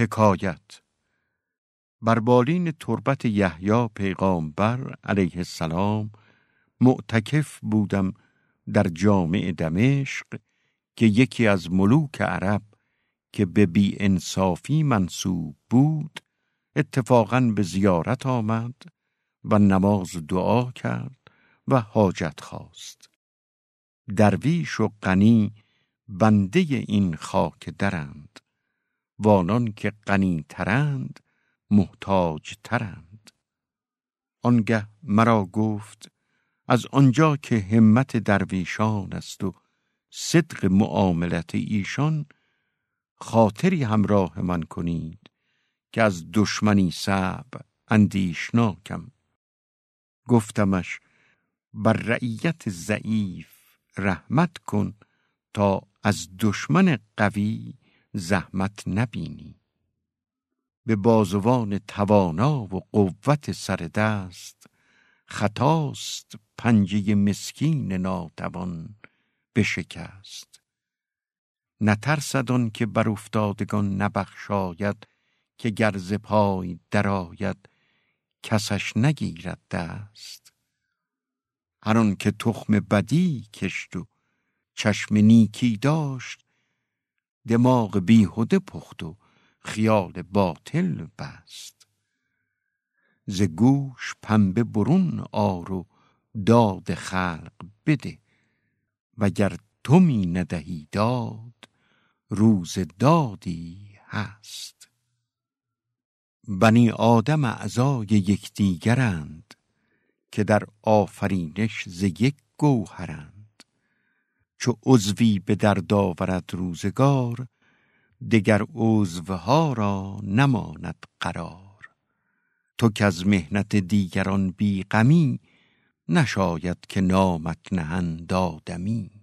حکایت. بر بالین تربت یحیی پیغامبر علیه السلام معتکف بودم در جامع دمشق که یکی از ملوک عرب که به بی انصافی منصوب بود اتفاقا به زیارت آمد و نماز دعا کرد و حاجت خواست. درویش و غنی بنده این خاک درند. وانان که غنی ترند محتاج ترند آنگه مرا گفت از آنجا که همت درویشان است و صدق معاملت ایشان خاطری همراه من کنید که از دشمنی صعب اندیشناکم. گفتمش بر رعیت ضعیف رحمت کن تا از دشمن قوی زحمت نبینی. به بازوان توانا و قوت سر دست خطاست پنجه مسکین ناتوان بشکست نترسد که بر افتادگان نبخشاید که گرز پای درآید کسش نگیرد دست. هر که تخم بدی کشت و چشم نیکی داشت دماغ بیهوده پخت و خیال باطل بست. ز گوش پنبه برون آر و داد خلق بده وگر تو می ندهی داد روز دادی هست. بنی آدم اعضای یکدیگرند که در آفرینش ز یک گوهرند. چو عضوی به درد آورد روزگار دگر عضوها را نماند قرار. تو که از مهنت دیگران بی غمی نشاید که نامت نهند آدمی.